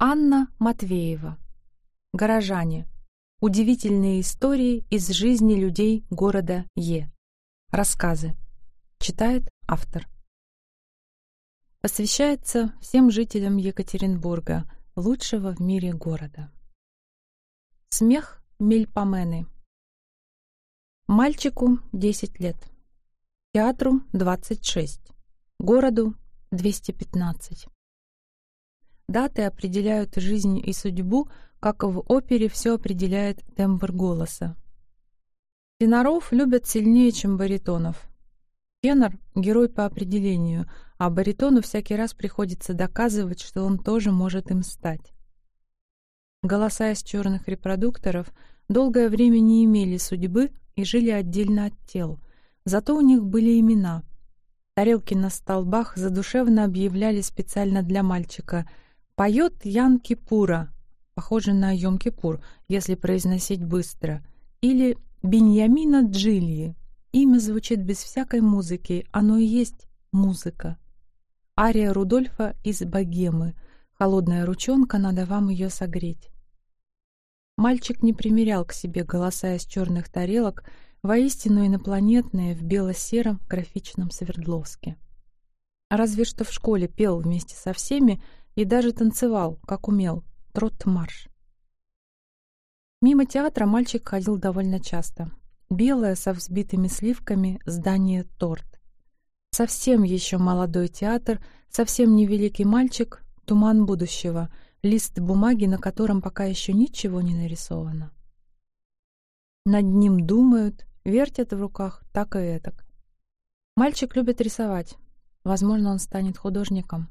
Анна Матвеева. Горожане. Удивительные истории из жизни людей города Е. Рассказы. Читает автор. Посвящается всем жителям Екатеринбурга, лучшего в мире города. Смех Мельпомены. Мальчику 10 лет. Театру 26. Городу 215. Даты определяют жизнь и судьбу, как в опере все определяет тембр голоса. Теноров любят сильнее, чем баритонов. Тенор — герой по определению, а баритону всякий раз приходится доказывать, что он тоже может им стать. Голоса из черных репродукторов долгое время не имели судьбы и жили отдельно от тел, зато у них были имена. Тарелки на столбах задушевно объявляли специально для мальчика — Поет Ян Кипура, похоже на Йом Кипур, если произносить быстро, или Беньямина Джильи. Имя звучит без всякой музыки, оно и есть музыка. Ария Рудольфа из «Богемы». Холодная ручонка, надо вам ее согреть. Мальчик не примерял к себе голоса из черных тарелок, воистину инопланетные в бело-сером графичном Свердловске. Разве что в школе пел вместе со всеми и даже танцевал, как умел, трот-марш. Мимо театра мальчик ходил довольно часто. Белое со взбитыми сливками здание торт. Совсем еще молодой театр, совсем невеликий мальчик, туман будущего, лист бумаги, на котором пока еще ничего не нарисовано. Над ним думают, вертят в руках так и этак. Мальчик любит рисовать. Возможно, он станет художником.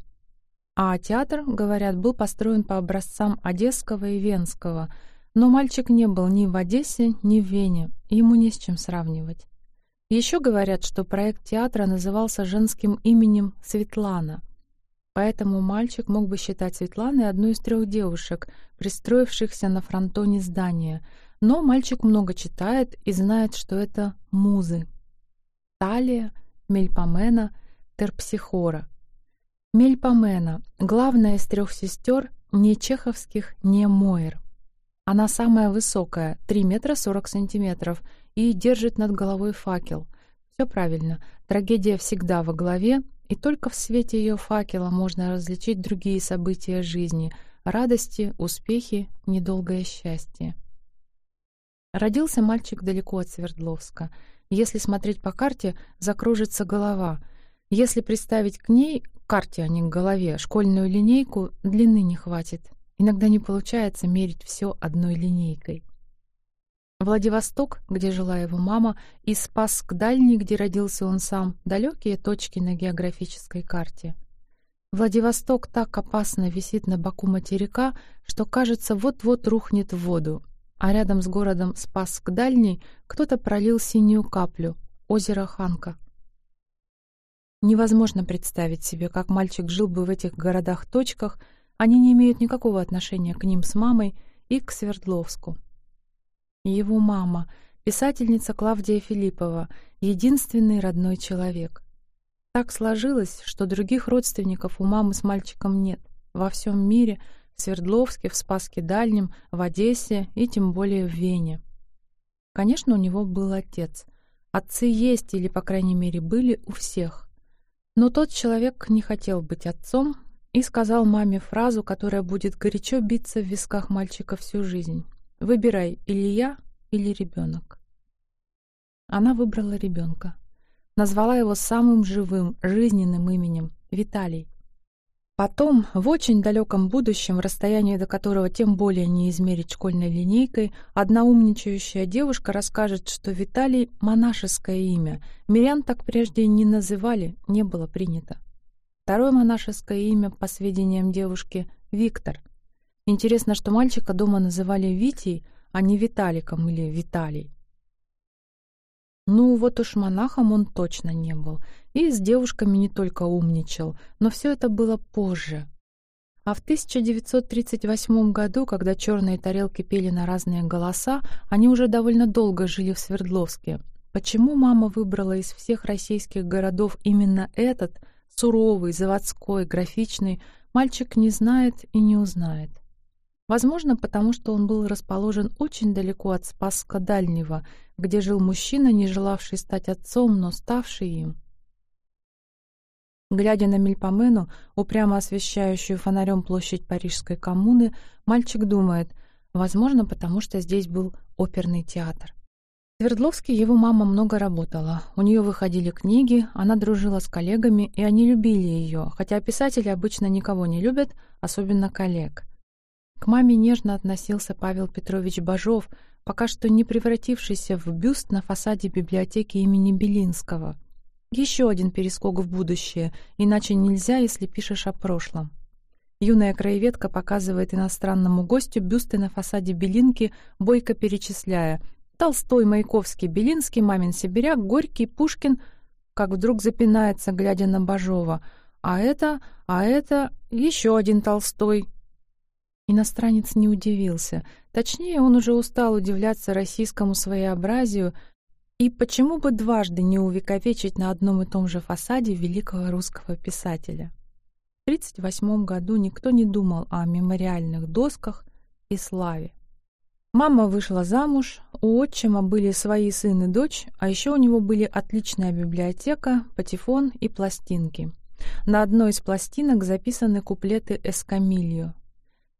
А театр, говорят, был построен по образцам Одесского и Венского, но мальчик не был ни в Одессе, ни в Вене, ему не с чем сравнивать. Еще говорят, что проект театра назывался женским именем Светлана. Поэтому мальчик мог бы считать Светланой одной из трех девушек, пристроившихся на фронтоне здания. Но мальчик много читает и знает, что это музы. Талия, Мельпомена, Терпсихора — Мельпомена, главная из трех сестер, не чеховских, не Мойер. Она самая высокая, 3 метра 40 сантиметров, и держит над головой факел. Все правильно, трагедия всегда во главе, и только в свете ее факела можно различить другие события жизни — радости, успехи, недолгое счастье. Родился мальчик далеко от Свердловска. Если смотреть по карте, закружится голова. Если представить к ней карте, а не к голове. Школьную линейку длины не хватит. Иногда не получается мерить все одной линейкой. Владивосток, где жила его мама, и Спасск Дальний, где родился он сам, далекие точки на географической карте. Владивосток так опасно висит на боку материка, что, кажется, вот-вот рухнет в воду, а рядом с городом Спасск Дальний кто-то пролил синюю каплю — озеро Ханка. Невозможно представить себе, как мальчик жил бы в этих городах-точках, они не имеют никакого отношения к ним с мамой и к Свердловску. Его мама, писательница Клавдия Филиппова, единственный родной человек. Так сложилось, что других родственников у мамы с мальчиком нет. Во всем мире, в Свердловске, в Спаске Дальнем, в Одессе и тем более в Вене. Конечно, у него был отец. Отцы есть или, по крайней мере, были у всех. Но тот человек не хотел быть отцом и сказал маме фразу, которая будет горячо биться в висках мальчика всю жизнь. «Выбирай, или я, или ребенок». Она выбрала ребенка. Назвала его самым живым, жизненным именем — Виталий. Потом, в очень далеком будущем, расстояние до которого тем более не измерить школьной линейкой, одна умничающая девушка расскажет, что Виталий — монашеское имя. Мирян так прежде не называли, не было принято. Второе монашеское имя, по сведениям девушки, — Виктор. Интересно, что мальчика дома называли Витей, а не Виталиком или Виталий. Ну, вот уж монахом он точно не был. И с девушками не только умничал, но все это было позже. А в 1938 году, когда черные тарелки пели на разные голоса, они уже довольно долго жили в Свердловске. Почему мама выбрала из всех российских городов именно этот, суровый, заводской, графичный, мальчик не знает и не узнает. Возможно, потому что он был расположен очень далеко от Спасска Дальнего, где жил мужчина, не желавший стать отцом, но ставший им. Глядя на Мельпомену, упрямо освещающую фонарем площадь Парижской коммуны, мальчик думает, возможно, потому что здесь был оперный театр. В Свердловске его мама много работала. У нее выходили книги, она дружила с коллегами, и они любили ее, хотя писатели обычно никого не любят, особенно коллег. К маме нежно относился Павел Петрович Бажов, пока что не превратившийся в бюст на фасаде библиотеки имени Белинского. Еще один перескок в будущее, иначе нельзя, если пишешь о прошлом. Юная краеведка показывает иностранному гостю бюсты на фасаде Белинки, бойко перечисляя Толстой, Маяковский, Белинский, Мамин Сибиряк, Горький, Пушкин, как вдруг запинается, глядя на Бажова. А это, а это еще один Толстой. Иностранец не удивился. Точнее, он уже устал удивляться российскому своеобразию, и почему бы дважды не увековечить на одном и том же фасаде великого русского писателя? В 1938 году никто не думал о мемориальных досках и славе. Мама вышла замуж, у отчима были свои сын и дочь, а еще у него были отличная библиотека, патефон и пластинки. На одной из пластинок записаны куплеты «Эскамилью».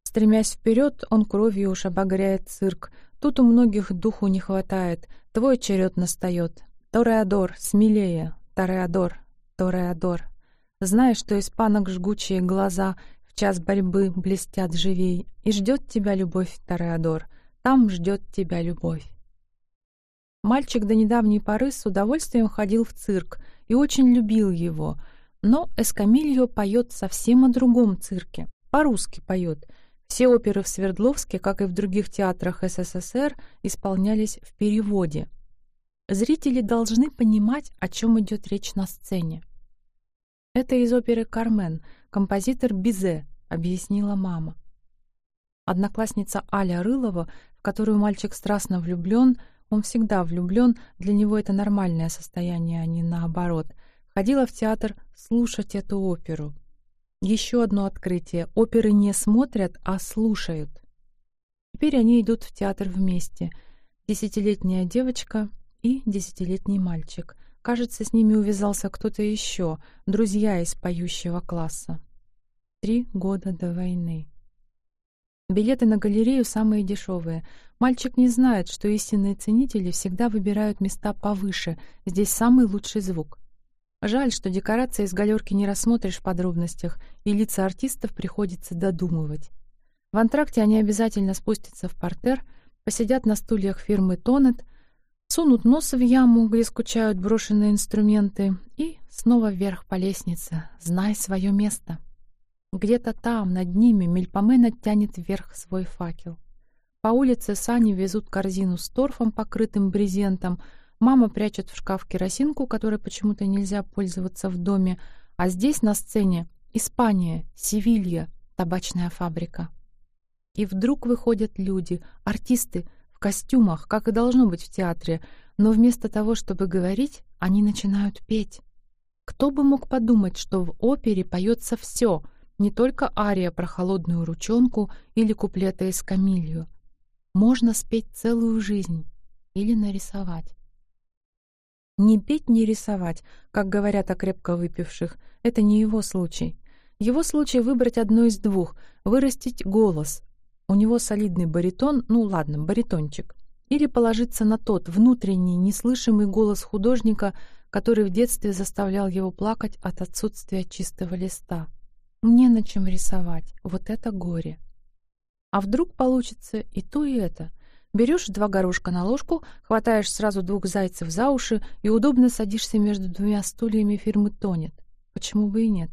Стремясь вперед, он кровью уж обогряет цирк. Тут у многих духу не хватает. Твой черед настает. Тореадор, смелее. Тореадор, Тореадор. Знаешь, что испанок жгучие глаза в час борьбы блестят живей, и ждет тебя любовь, Тореадор. Там ждет тебя любовь. Мальчик до недавней поры с удовольствием ходил в цирк и очень любил его, но Эскамильо поет совсем о другом цирке. По-русски поет. Все оперы в Свердловске, как и в других театрах СССР, исполнялись в переводе. Зрители должны понимать, о чем идет речь на сцене. «Это из оперы «Кармен», композитор Бизе», — объяснила мама. Одноклассница Аля Рылова которую мальчик страстно влюблен, он всегда влюблен, для него это нормальное состояние, а не наоборот, ходила в театр слушать эту оперу. Еще одно открытие. Оперы не смотрят, а слушают. Теперь они идут в театр вместе. Десятилетняя девочка и десятилетний мальчик. Кажется, с ними увязался кто-то еще, друзья из поющего класса. Три года до войны. Билеты на галерею самые дешевые. Мальчик не знает, что истинные ценители всегда выбирают места повыше. Здесь самый лучший звук. Жаль, что декорации из галерки не рассмотришь в подробностях, и лица артистов приходится додумывать. В антракте они обязательно спустятся в портер, посидят на стульях фирмы «Тонет», сунут нос в яму, где скучают брошенные инструменты, и снова вверх по лестнице. Знай свое место. Где-то там, над ними, Мельпомена тянет вверх свой факел. По улице сани везут корзину с торфом, покрытым брезентом. Мама прячет в шкаф керосинку, которой почему-то нельзя пользоваться в доме. А здесь, на сцене, Испания, Севилья, табачная фабрика. И вдруг выходят люди, артисты, в костюмах, как и должно быть в театре, но вместо того, чтобы говорить, они начинают петь. Кто бы мог подумать, что в опере поется все — не только ария про холодную ручонку или куплеты из Камилью. Можно спеть целую жизнь или нарисовать. Не петь, не рисовать, как говорят о крепко выпивших, это не его случай. Его случай выбрать одно из двух, вырастить голос. У него солидный баритон, ну ладно, баритончик. Или положиться на тот внутренний, неслышимый голос художника, который в детстве заставлял его плакать от отсутствия чистого листа. Не на чем рисовать. Вот это горе. А вдруг получится и то, и это. Берешь два горошка на ложку, хватаешь сразу двух зайцев за уши и удобно садишься между двумя стульями фирмы «Тонет». Почему бы и нет?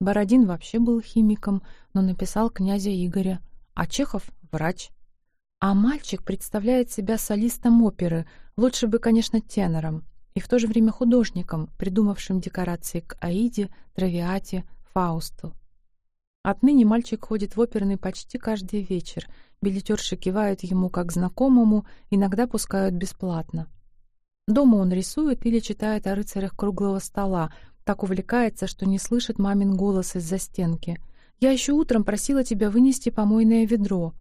Бородин вообще был химиком, но написал князя Игоря, а Чехов — врач. А мальчик представляет себя солистом оперы, лучше бы, конечно, тенором, и в то же время художником, придумавшим декорации к Аиде, Травиате, Фаусту. Отныне мальчик ходит в оперный почти каждый вечер. Билетерши кивают ему как знакомому, иногда пускают бесплатно. Дома он рисует или читает о рыцарях круглого стола, Так увлекается, что не слышит мамин голос из-за стенки. «Я еще утром просила тебя вынести помойное ведро».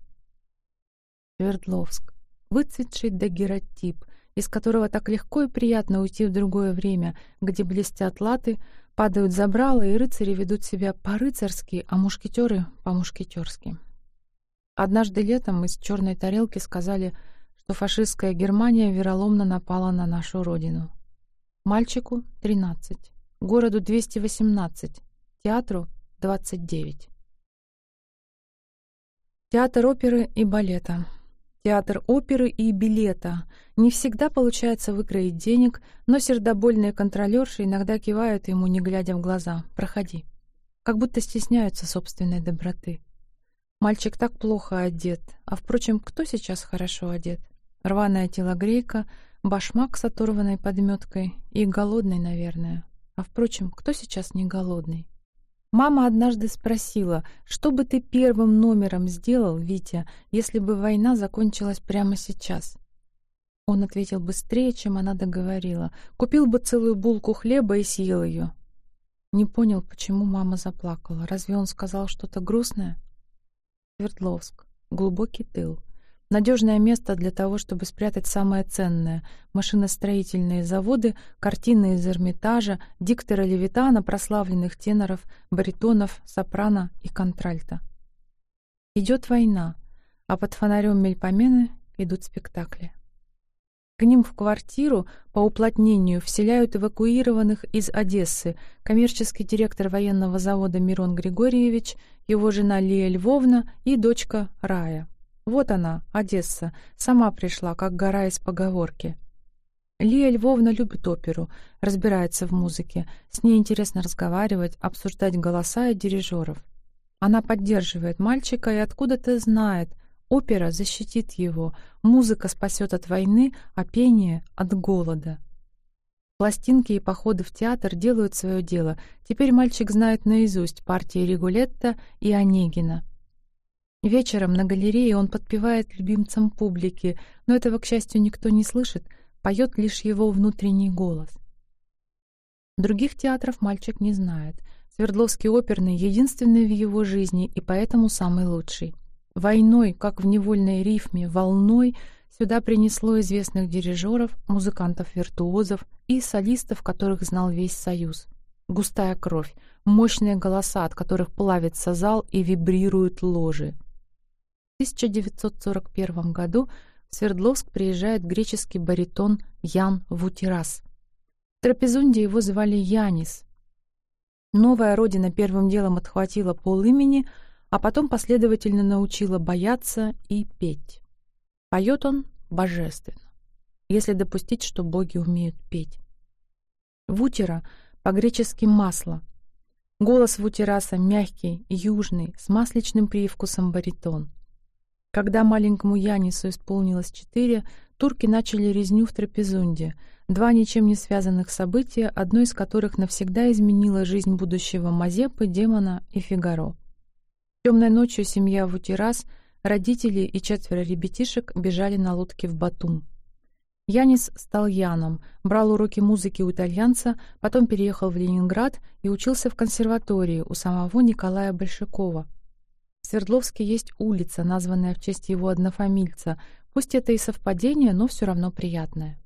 Свердловск. Выцветший дагеротип, из которого так легко и приятно уйти в другое время, где блестят латы, падают забрала, и рыцари ведут себя по-рыцарски, а мушкетеры — по-мушкетерски. Однажды летом из черной тарелки сказали, что фашистская Германия вероломно напала на нашу родину. Мальчику — 13, городу — 218, театру — 29. Театр оперы и балета. Театр оперы и билета. Не всегда получается выкроить денег, но сердобольные контролерши иногда кивают ему, не глядя в глаза. «Проходи». Как будто стесняются собственной доброты. Мальчик так плохо одет. А, впрочем, кто сейчас хорошо одет? Рваная телогрейка — башмак с оторванной подметкой и голодный, наверное. А, впрочем, кто сейчас не голодный? Мама однажды спросила, что бы ты первым номером сделал, Витя, если бы война закончилась прямо сейчас? Он ответил быстрее, чем она договорила. Купил бы целую булку хлеба и съел ее. Не понял, почему мама заплакала. Разве он сказал что-то грустное? Свердловск. Глубокий тыл. Надежное место для того, чтобы спрятать самое ценное — машиностроительные заводы, картины из Эрмитажа, диктора Левитана, прославленных теноров, баритонов, сопрано и контральта. Идет война, а под фонарем Мельпомены идут спектакли. К ним в квартиру по уплотнению вселяют эвакуированных из Одессы коммерческий директор военного завода Мирон Григорьевич, его жена Лия Львовна и дочка Рая. Вот она, Одесса, сама пришла, как гора из поговорки. Лия Львовна любит оперу, разбирается в музыке, с ней интересно разговаривать, обсуждать голоса и дирижеров. Она поддерживает мальчика и откуда-то знает, опера защитит его, музыка спасет от войны, а пение — от голода. Пластинки и походы в театр делают свое дело. Теперь мальчик знает наизусть партии Ригулетта и Онегина. Вечером на галерее он подпевает любимцам публики, но этого, к счастью, никто не слышит, поет лишь его внутренний голос. Других театров мальчик не знает. Свердловский оперный — единственный в его жизни и поэтому самый лучший. Войной, как в невольной рифме, волной сюда принесло известных дирижеров, музыкантов-виртуозов и солистов, которых знал весь Союз. Густая кровь, мощные голоса, от которых плавится зал и вибрируют ложи. 1941 году в Свердловск приезжает греческий баритон Ян Вутирас. В Трапезунде его звали Янис. Новая родина первым делом отхватила пол имени, а потом последовательно научила бояться и петь. Поет он божественно, если допустить, что боги умеют петь. Вутера по-гречески «масло». Голос Вутераса мягкий, южный, с масличным привкусом баритон. Когда маленькому Янису исполнилось четыре, турки начали резню в Трапезунде, два ничем не связанных события, одно из которых навсегда изменило жизнь будущего Мазепы, Демона и Фигаро. Темной ночью семья Вутирас, родители и четверо ребятишек бежали на лодке в Батум. Янис стал Яном, брал уроки музыки у итальянца, потом переехал в Ленинград и учился в консерватории у самого Николая Большакова, Свердловске есть улица, названная в честь его однофамильца. Пусть это и совпадение, но все равно приятное.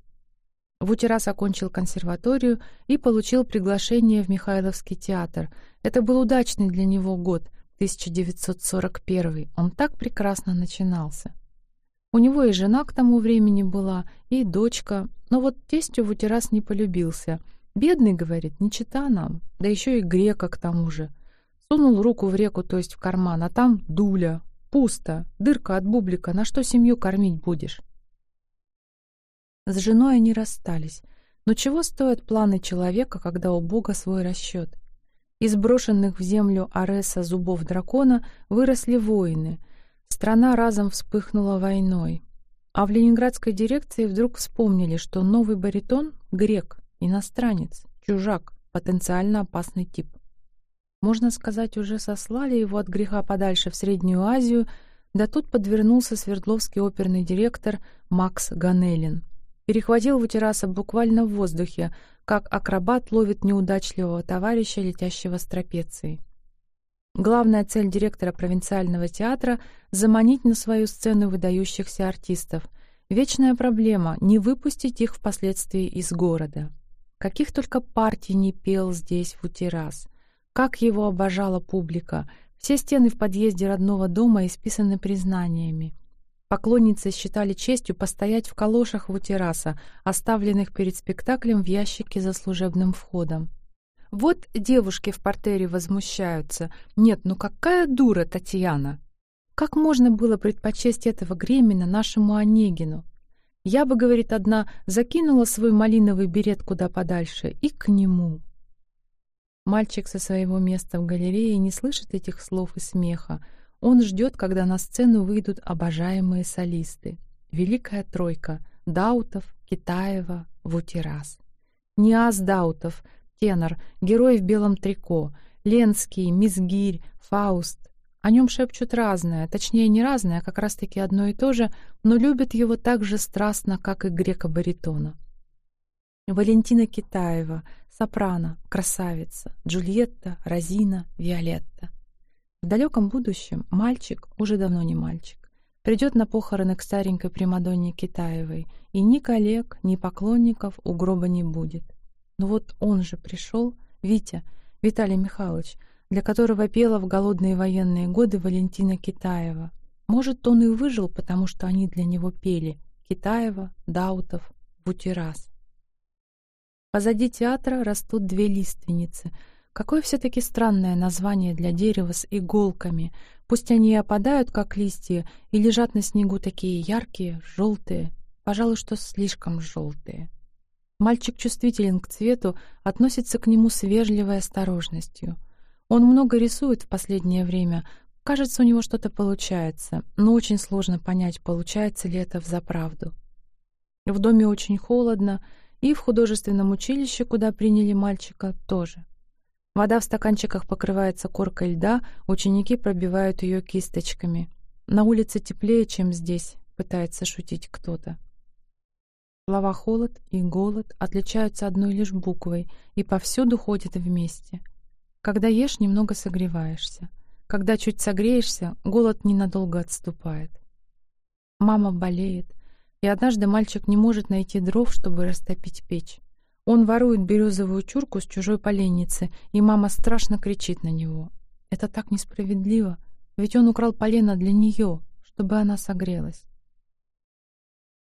Вутерас окончил консерваторию и получил приглашение в Михайловский театр. Это был удачный для него год, 1941. Он так прекрасно начинался. У него и жена к тому времени была, и дочка, но вот тестю Вутерас не полюбился. «Бедный, — говорит, — не чита нам, да еще и грека к тому же». Сунул руку в реку, то есть в карман, а там дуля. Пусто. Дырка от бублика. На что семью кормить будешь? С женой они расстались. Но чего стоят планы человека, когда у Бога свой расчет? Из брошенных в землю Ареса зубов дракона выросли воины. Страна разом вспыхнула войной. А в ленинградской дирекции вдруг вспомнили, что новый баритон — грек, иностранец, чужак, потенциально опасный тип. Можно сказать, уже сослали его от греха подальше в Среднюю Азию, да тут подвернулся Свердловский оперный директор Макс Ганелин. Перехватил Вутераса буквально в воздухе, как акробат ловит неудачливого товарища, летящего с трапеции. Главная цель директора провинциального театра — заманить на свою сцену выдающихся артистов. Вечная проблема — не выпустить их впоследствии из города. Каких только партий не пел здесь Вутерас. Как его обожала публика. Все стены в подъезде родного дома исписаны признаниями. Поклонницы считали честью постоять в калошах Вутераса, оставленных перед спектаклем в ящике за служебным входом. Вот девушки в портере возмущаются. Нет, ну какая дура Татьяна! Как можно было предпочесть этого Гремина нашему Онегину? Я бы, говорит одна, закинула свой малиновый берет куда подальше и к нему. Мальчик со своего места в галерее не слышит этих слов и смеха. Он ждет, когда на сцену выйдут обожаемые солисты. Великая тройка — Даутов, Китаева, Вутирас. Ниаз Даутов, тенор, герой в белом трико, Ленский, Мизгирь, Фауст. О нем шепчут разное, точнее не разное, а как раз-таки одно и то же, но любят его так же страстно, как и грека-баритона. Валентина Китаева, сопрано, красавица, Джульетта, Розина, Виолетта. В далеком будущем мальчик, уже давно не мальчик, придет на похороны к старенькой Примадонне Китаевой, и ни коллег, ни поклонников у гроба не будет. Но вот он же пришел, Витя, Виталий Михайлович, для которого пела в голодные военные годы Валентина Китаева. Может, он и выжил, потому что они для него пели Китаева, Даутов, Бутерас. Позади театра растут две лиственницы. Какое все-таки странное название для дерева с иголками. Пусть они и опадают, как листья, и лежат на снегу такие яркие, желтые. Пожалуй, что слишком желтые. Мальчик чувствителен к цвету, относится к нему с вежливой осторожностью. Он много рисует в последнее время. Кажется, у него что-то получается, но очень сложно понять, получается ли это взаправду. В доме очень холодно, и в художественном училище, куда приняли мальчика, тоже. Вода в стаканчиках покрывается коркой льда, ученики пробивают ее кисточками. На улице теплее, чем здесь, пытается шутить кто-то. Слова «холод» и «голод» отличаются одной лишь буквой и повсюду ходят вместе. Когда ешь, немного согреваешься. Когда чуть согреешься, голод ненадолго отступает. Мама болеет, и однажды мальчик не может найти дров, чтобы растопить печь. Он ворует березовую чурку с чужой поленницы, и мама страшно кричит на него. Это так несправедливо, ведь он украл полено для нее, чтобы она согрелась.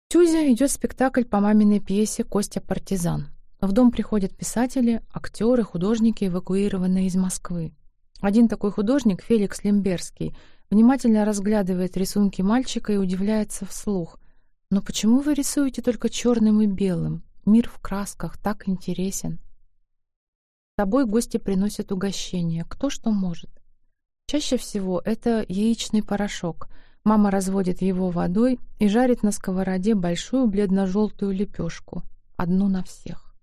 Тюзя идет спектакль по маминой пьесе «Костя партизан». В дом приходят писатели, актеры, художники, эвакуированные из Москвы. Один такой художник, Феликс Лемберский, внимательно разглядывает рисунки мальчика и удивляется вслух. «Но почему вы рисуете только черным и белым? Мир в красках так интересен». С собой гости приносят угощения, кто что может. Чаще всего это яичный порошок — Мама разводит его водой и жарит на сковороде большую бледно-желтую лепешку, одну на всех.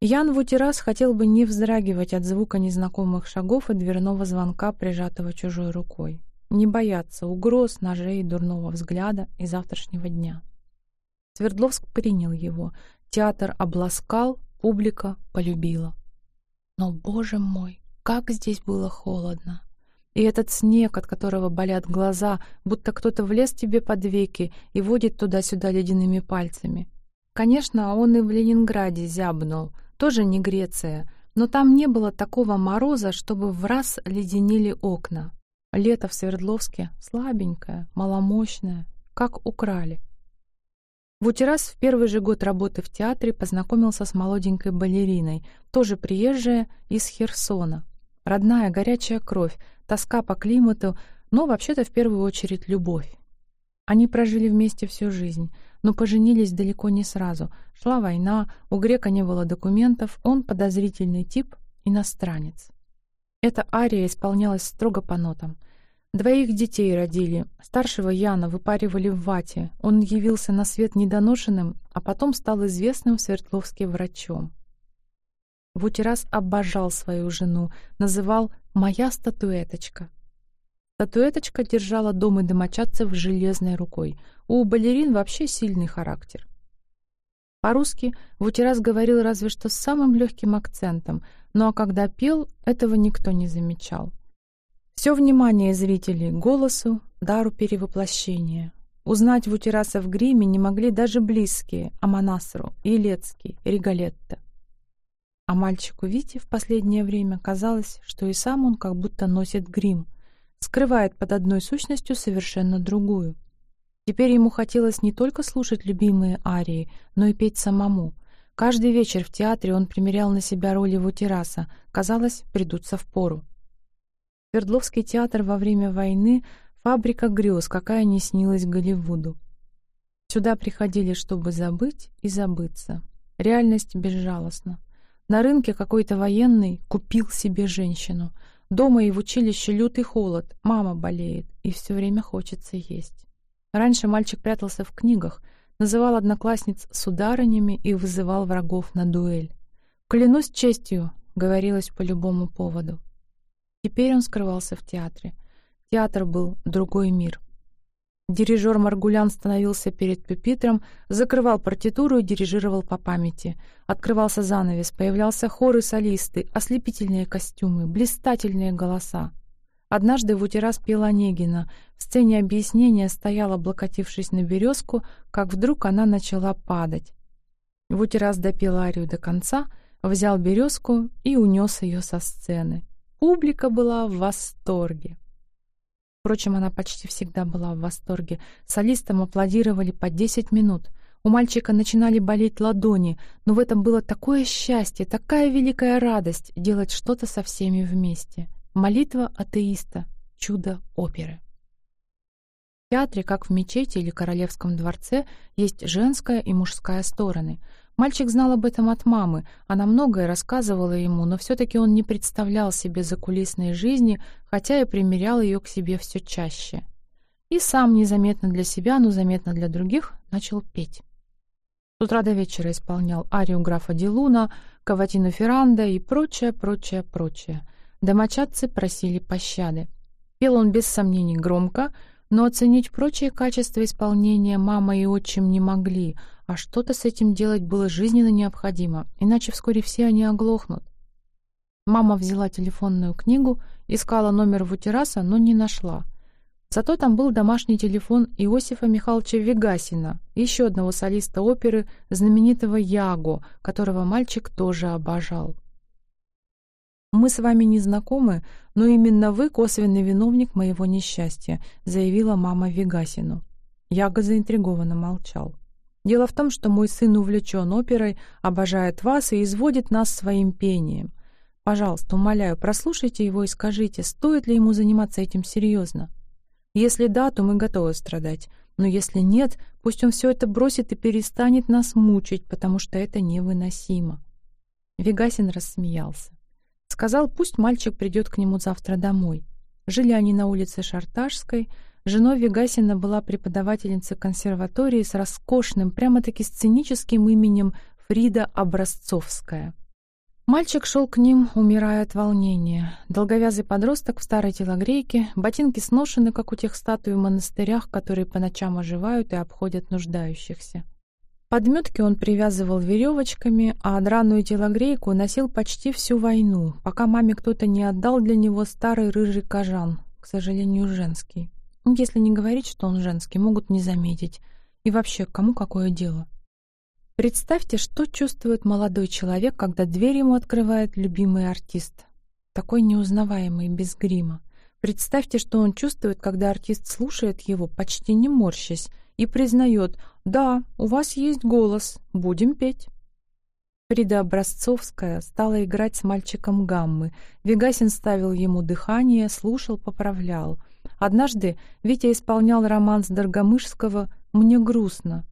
Ян Вутерас хотел бы не вздрагивать от звука незнакомых шагов и дверного звонка, прижатого чужой рукой. Не бояться угроз, ножей, дурного взгляда и завтрашнего дня. Свердловск принял его. Театр обласкал, публика полюбила. Но, боже мой, как здесь было холодно! И этот снег, от которого болят глаза, будто кто-то влез тебе под веки и водит туда-сюда ледяными пальцами. Конечно, он и в Ленинграде зябнул, тоже не Греция, но там не было такого мороза, чтобы в раз леденили окна. Лето в Свердловске слабенькое, маломощное, как украли. Вутерас в первый же год работы в театре познакомился с молоденькой балериной, тоже приезжая из Херсона. Родная горячая кровь, тоска по климату, но вообще-то в первую очередь любовь. Они прожили вместе всю жизнь, но поженились далеко не сразу. Шла война, у грека не было документов, он подозрительный тип, иностранец. Эта ария исполнялась строго по нотам. Двоих детей родили. Старшего Яна выпаривали в вате. Он явился на свет недоношенным, а потом стал известным в Свердловске врачом. Вутерас обожал свою жену, называл «моя статуэточка». Статуэточка держала дом и домочадцев железной рукой. У балерин вообще сильный характер. По-русски Вутерас говорил разве что с самым легким акцентом, но когда пел, этого никто не замечал. Все внимание зрителей — голосу, дару перевоплощения. Узнать Вутераса в гриме не могли даже близкие — Аманасру, Елецкий, Ригалетто. А мальчику Вите в последнее время казалось, что и сам он как будто носит грим, скрывает под одной сущностью совершенно другую. Теперь ему хотелось не только слушать любимые арии, но и петь самому. Каждый вечер в театре он примерял на себя роли Вутераса, казалось, придутся в пору. Свердловский театр во время войны — фабрика грез, какая не снилась Голливуду. Сюда приходили, чтобы забыть и забыться. Реальность безжалостна. На рынке какой-то военный купил себе женщину. Дома и в училище лютый холод, мама болеет, и все время хочется есть. Раньше мальчик прятался в книгах, называл одноклассниц сударынями и вызывал врагов на дуэль. «Клянусь честью», — говорилось по любому поводу. Теперь он скрывался в театре. Театр был другой мир. Дирижер Маргулян становился перед пюпитром, закрывал партитуру и дирижировал по памяти. Открывался занавес, появлялся хор и солисты, ослепительные костюмы, блистательные голоса. Однажды Вутерас пел Онегина. В сцене объяснения стояла, облокотившись на березку, как вдруг она начала падать. Вутерас допел арию до конца, взял березку и унес ее со сцены. Публика была в восторге. Впрочем, она почти всегда была в восторге. Солистам аплодировали по 10 минут. У мальчика начинали болеть ладони, но в этом было такое счастье, такая великая радость делать что-то со всеми вместе. Молитва атеиста. Чудо оперы. В театре, как в мечети или королевском дворце, есть женская и мужская стороны. Мальчик знал об этом от мамы, она многое рассказывала ему, но все-таки он не представлял себе закулисной жизни, хотя и примерял ее к себе все чаще. И сам незаметно для себя, но заметно для других, начал петь. С утра до вечера исполнял арию графа Дилуна, Каватину Ферранда и прочее, прочее, прочее. Домочадцы просили пощады. Пел он без сомнений громко, но оценить прочие качества исполнения мама и отчим не могли, а что-то с этим делать было жизненно необходимо, иначе вскоре все они оглохнут. Мама взяла телефонную книгу, искала номер Вутераса, но не нашла. Зато там был домашний телефон Иосифа Михайловича Вегасина, еще одного солиста оперы, знаменитого Яго, которого мальчик тоже обожал. «Мы с вами не знакомы, но именно вы косвенный виновник моего несчастья», заявила мама Вегасину. Яго заинтригованно молчал. Дело в том, что мой сын увлечен оперой, обожает вас и изводит нас своим пением. Пожалуйста, умоляю, прослушайте его и скажите, стоит ли ему заниматься этим серьезно. Если да, то мы готовы страдать. Но если нет, пусть он все это бросит и перестанет нас мучить, потому что это невыносимо. Вегасин рассмеялся. Сказал, пусть мальчик придет к нему завтра домой. Жили они на улице Шарташской, Женой Вегасина была преподавательница консерватории с роскошным, прямо-таки сценическим именем Фрида Образцовская. Мальчик шел к ним, умирая от волнения. Долговязый подросток в старой телогрейке, ботинки сношены, как у тех статуй в монастырях, которые по ночам оживают и обходят нуждающихся. Подметки он привязывал веревочками, а драную телогрейку носил почти всю войну, пока маме кто-то не отдал для него старый рыжий кожан, к сожалению, женский. Ну, если не говорить, что он женский, могут не заметить. И вообще, кому какое дело? Представьте, что чувствует молодой человек, когда дверь ему открывает любимый артист. Такой неузнаваемый, без грима. Представьте, что он чувствует, когда артист слушает его, почти не морщась, и признает «Да, у вас есть голос, будем петь». Фрида Образцовская стала играть с мальчиком гаммы. Вегасин ставил ему дыхание, слушал, поправлял — Однажды Витя исполнял роман с Доргомышского «Мне грустно»,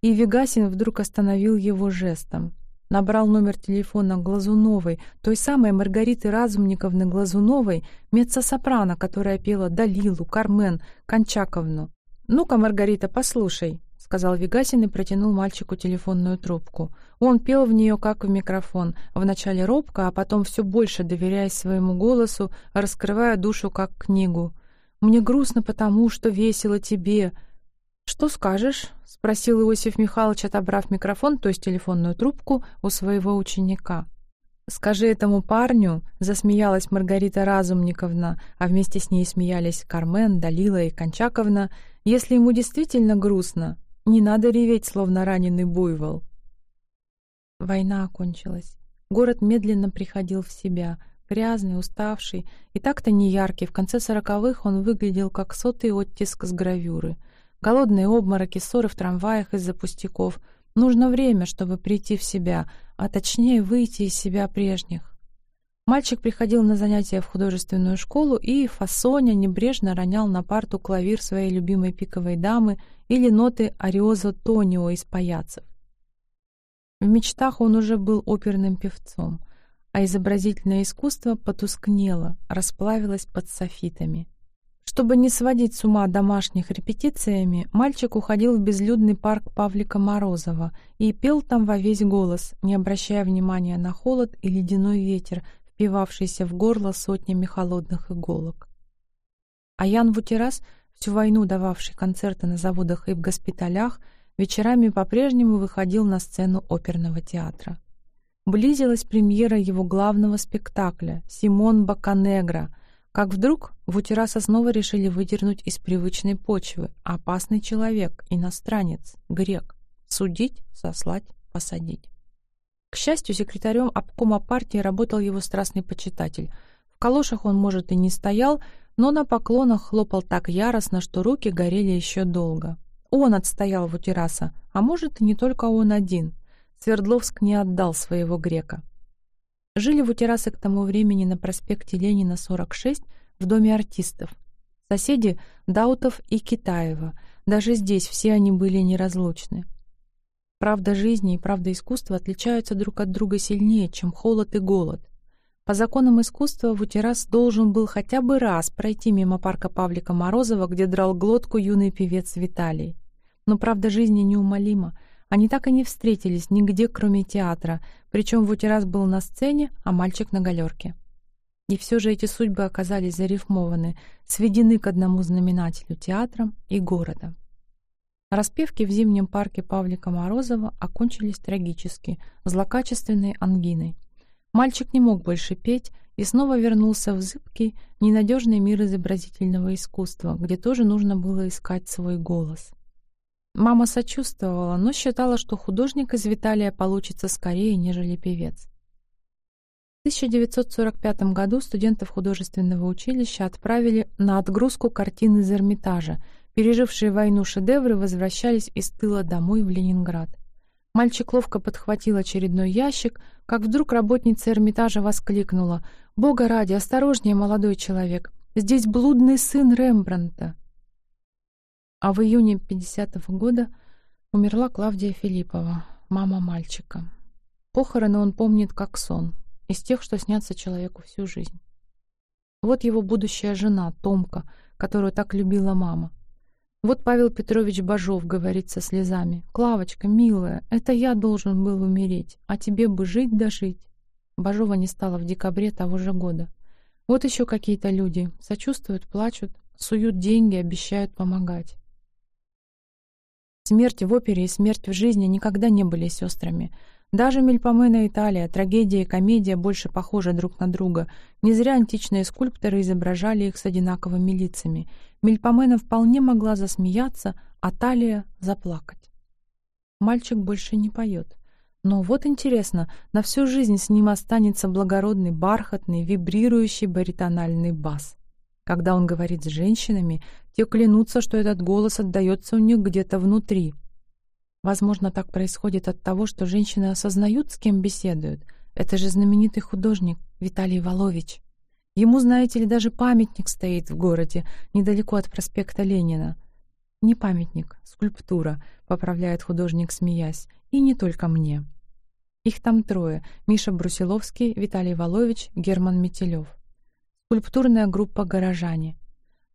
и Вегасин вдруг остановил его жестом. Набрал номер телефона Глазуновой, той самой Маргариты Разумниковны Глазуновой, меццо-сопрано, которая пела Далилу, Кармен, Кончаковну. «Ну-ка, Маргарита, послушай», — сказал Вегасин и протянул мальчику телефонную трубку. Он пел в нее как в микрофон, вначале робко, а потом все больше доверяясь своему голосу, раскрывая душу как книгу. Мне грустно потому, что весело тебе». «Что скажешь?» — спросил Иосиф Михайлович, отобрав микрофон, то есть телефонную трубку, у своего ученика. «Скажи этому парню», — засмеялась Маргарита Разумниковна, а вместе с ней смеялись Кармен, Далила и Кончаковна, «если ему действительно грустно, не надо реветь, словно раненый буйвол». Война окончилась. Город медленно приходил в себя, грязный, уставший и так-то неяркий. В конце сороковых он выглядел как сотый оттиск с гравюры. Голодные обмороки, ссоры в трамваях из-за пустяков — Нужно время, чтобы прийти в себя, а точнее выйти из себя прежних. Мальчик приходил на занятия в художественную школу и фасоня небрежно ронял на парту клавир своей любимой пиковой дамы или ноты Ариозо Тонио из паяцев. В мечтах он уже был оперным певцом, а изобразительное искусство потускнело, расплавилось под софитами. Чтобы не сводить с ума домашних репетициями, мальчик уходил в безлюдный парк Павлика Морозова и пел там во весь голос, не обращая внимания на холод и ледяной ветер, впивавшийся в горло сотнями холодных иголок. А Ян Вутерас, всю войну дававший концерты на заводах и в госпиталях, вечерами по-прежнему выходил на сцену оперного театра. Близилась премьера его главного спектакля «Симон Баканегра», как вдруг Вутераса снова решили выдернуть из привычной почвы. Опасный человек, иностранец, грек. Судить, сослать, посадить. К счастью, секретарем обкома партии работал его страстный почитатель. В калошах он, может, и не стоял, но на поклонах хлопал так яростно, что руки горели еще долго. Он отстоял Вутераса, а может, и не только он один. Свердловск не отдал своего грека. Жили в Утерасы к тому времени на проспекте Ленина, 46, в Доме артистов. Соседи Даутов и Китаева. Даже здесь все они были неразлучны. Правда жизни и правда искусства отличаются друг от друга сильнее, чем холод и голод. По законам искусства Вутерас должен был хотя бы раз пройти мимо парка Павлика Морозова, где драл глотку юный певец Виталий. Но правда жизни неумолима. Они так и не встретились нигде, кроме театра, причем Вутерас был на сцене, а мальчик на галерке. И все же эти судьбы оказались зарифмованы, сведены к одному знаменателю — театром и городом. Распевки в зимнем парке Павлика Морозова окончились трагически, злокачественной ангиной. Мальчик не мог больше петь и снова вернулся в зыбкий, ненадежный мир изобразительного искусства, где тоже нужно было искать свой голос. Мама сочувствовала, но считала, что художник из Виталия получится скорее, нежели певец. В 1945 году студентов художественного училища отправили на отгрузку картин из Эрмитажа. Пережившие войну шедевры возвращались из тыла домой в Ленинград. Мальчик ловко подхватил очередной ящик, как вдруг работница Эрмитажа воскликнула «Бога ради, осторожнее, молодой человек! Здесь блудный сын Рембрандта!» А в июне 50-го года умерла Клавдия Филиппова, мама мальчика. Похороны он помнит как сон, из тех, что снятся человеку всю жизнь. Вот его будущая жена, Томка, которую так любила мама. Вот Павел Петрович Бажов говорит со слезами. «Клавочка, милая, это я должен был умереть, а тебе бы жить да жить». Бажова не стало в декабре того же года. Вот еще какие-то люди. Сочувствуют, плачут, суют деньги, обещают помогать. Смерть в опере и смерть в жизни никогда не были сестрами. Даже Мельпомена Италия, трагедия и комедия больше похожи друг на друга. Не зря античные скульпторы изображали их с одинаковыми лицами. Мельпомена вполне могла засмеяться, а Талия — заплакать. Мальчик больше не поет. Но вот интересно, на всю жизнь с ним останется благородный, бархатный, вибрирующий баритональный бас. Когда он говорит с женщинами, те клянутся, что этот голос отдается у них где-то внутри. Возможно, так происходит от того, что женщины осознают, с кем беседуют. Это же знаменитый художник Виталий Волович. Ему, знаете ли, даже памятник стоит в городе, недалеко от проспекта Ленина. Не памятник, скульптура, поправляет художник, смеясь. И не только мне. Их там трое. Миша Брусиловский, Виталий Волович, Герман Метелев. Скульптурная группа «Горожане».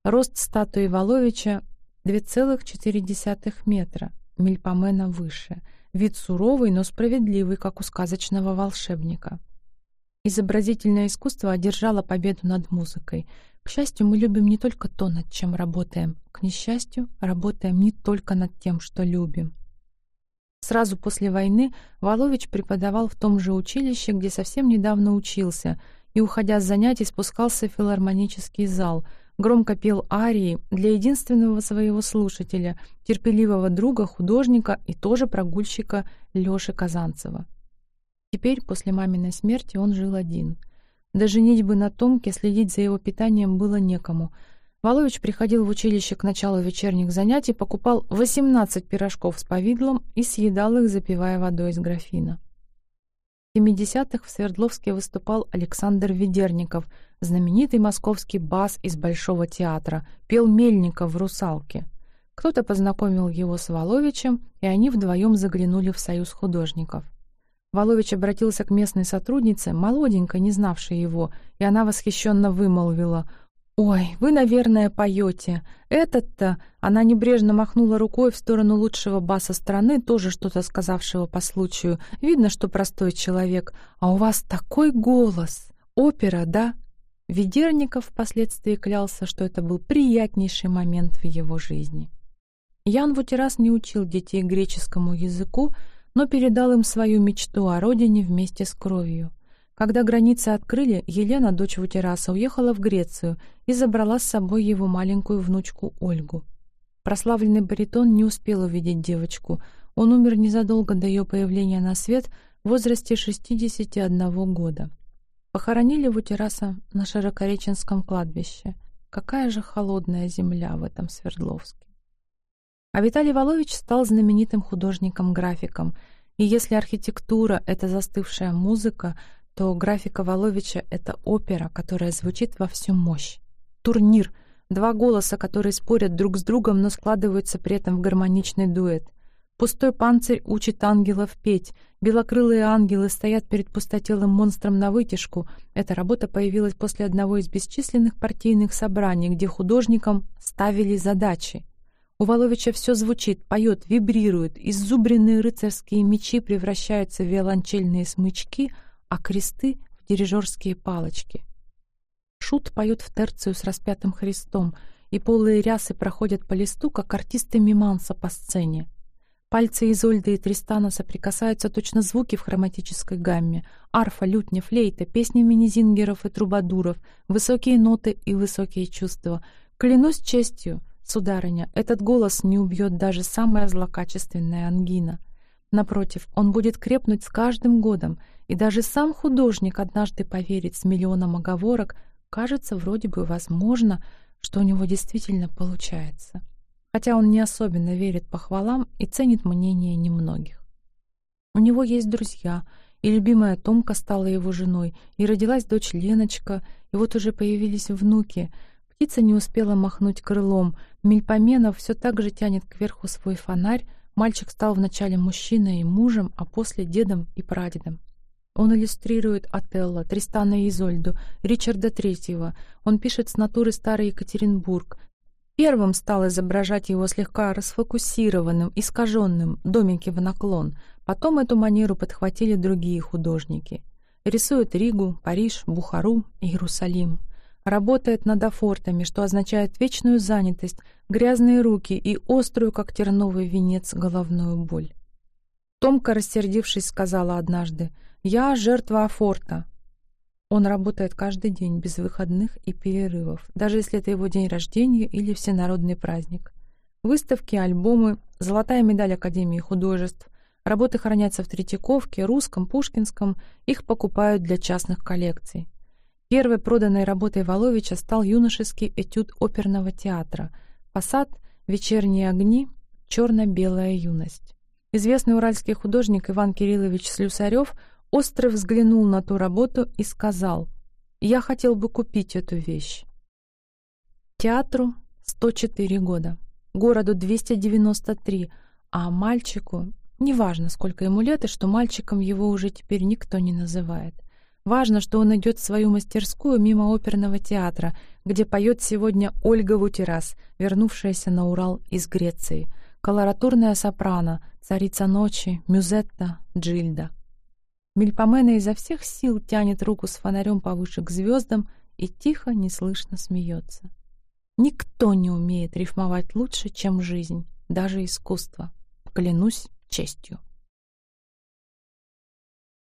Рост статуи Воловича 2,4 метра, Мельпомена выше. Вид суровый, но справедливый, как у сказочного волшебника. Изобразительное искусство одержало победу над музыкой. К счастью, мы любим не только то, над чем работаем. К несчастью, работаем не только над тем, что любим. Сразу после войны Волович преподавал в том же училище, где совсем недавно учился, и, уходя с занятий, спускался в филармонический зал, громко пел арии для единственного своего слушателя, терпеливого друга, художника и тоже прогульщика Лёши Казанцева. Теперь, после маминой смерти, он жил один. Даже женитьбы на Томке следить за его питанием было некому — Волович приходил в училище к началу вечерних занятий, покупал 18 пирожков с повидлом и съедал их, запивая водой из графина. В 70-х в Свердловске выступал Александр Ведерников, знаменитый московский бас из Большого театра, пел Мельников в «Русалке». Кто-то познакомил его с Воловичем, и они вдвоем заглянули в союз художников. Волович обратился к местной сотруднице, молоденькой, не знавшей его, и она восхищенно вымолвила «Ой, вы, наверное, поете. Этот-то...» Она небрежно махнула рукой в сторону лучшего баса страны, тоже что-то сказавшего по случаю. Видно, что простой человек. «А у вас такой голос! Опера, да?» Ведерников впоследствии клялся, что это был приятнейший момент в его жизни. Ян Вутерас не учил детей греческому языку, но передал им свою мечту о родине вместе с кровью. Когда границы открыли, Елена, дочь Вутераса, уехала в Грецию и забрала с собой его маленькую внучку Ольгу. Прославленный баритон не успел увидеть девочку. Он умер незадолго до ее появления на свет в возрасте 61 года. Похоронили Вутераса на Широкореченском кладбище. Какая же холодная земля в этом Свердловске. А Виталий Волович стал знаменитым художником-графиком, и если архитектура — это застывшая музыка — то графика Воловича — это опера, которая звучит во всю мощь. Турнир — два голоса, которые спорят друг с другом, но складываются при этом в гармоничный дуэт. Пустой панцирь учит ангелов петь. Белокрылые ангелы стоят перед пустотелым монстром на вытяжку. Эта работа появилась после одного из бесчисленных партийных собраний, где художникам ставили задачи. У Воловича все звучит, поет, вибрирует. Иззубренные рыцарские мечи превращаются в виолончельные смычки — а кресты — в дирижерские палочки. Шут поет в терцию с распятым Христом, и полые рясы проходят по листу, как артисты миманса по сцене. Пальцы Изольды и Тристана соприкасаются точно звуки в хроматической гамме. Арфа, лютня, флейта, песни минизингеров и трубадуров, высокие ноты и высокие чувства. Клянусь честью, сударыня, этот голос не убьет даже самая злокачественная ангина. Напротив, он будет крепнуть с каждым годом, и даже сам художник однажды поверит с миллионом оговорок, кажется, вроде бы возможно, что у него действительно получается. Хотя он не особенно верит похвалам и ценит мнение немногих. У него есть друзья, и любимая Томка стала его женой, и родилась дочь Леночка, и вот уже появились внуки. Птица не успела махнуть крылом, Мельпоменов все так же тянет кверху свой фонарь, мальчик стал вначале мужчиной и мужем, а после дедом и прадедом. Он иллюстрирует Отелло, Тристана и Изольду, Ричарда Третьего. Он пишет с натуры старый Екатеринбург. Первым стал изображать его слегка расфокусированным, искаженным, домики в наклон. Потом эту манеру подхватили другие художники. Рисует Ригу, Париж, Бухару, Иерусалим. Работает над афортами, что означает вечную занятость, грязные руки и острую, как терновый венец, головную боль. Томка, рассердившись, сказала однажды — я жертва Афорта. Он работает каждый день, без выходных и перерывов, даже если это его день рождения или всенародный праздник. Выставки, альбомы, золотая медаль Академии художеств, работы хранятся в Третьяковке, Русском, Пушкинском, их покупают для частных коллекций. Первой проданной работой Воловича стал юношеский этюд оперного театра «Фасад», «Вечерние огни», «Черно-белая юность». Известный уральский художник Иван Кириллович Слюсарев – остро взглянул на ту работу и сказал, «Я хотел бы купить эту вещь». Театру 104 года, городу 293, а мальчику, неважно, сколько ему лет и что мальчиком его уже теперь никто не называет. Важно, что он идет в свою мастерскую мимо оперного театра, где поет сегодня Ольга Вутерас, вернувшаяся на Урал из Греции, колоратурная сопрано, царица ночи, Мюзетта, Джильда. Мельпомена изо всех сил тянет руку с фонарем повыше к звездам, и тихо, неслышно смеется. Никто не умеет рифмовать лучше, чем жизнь, даже искусство. Клянусь честью.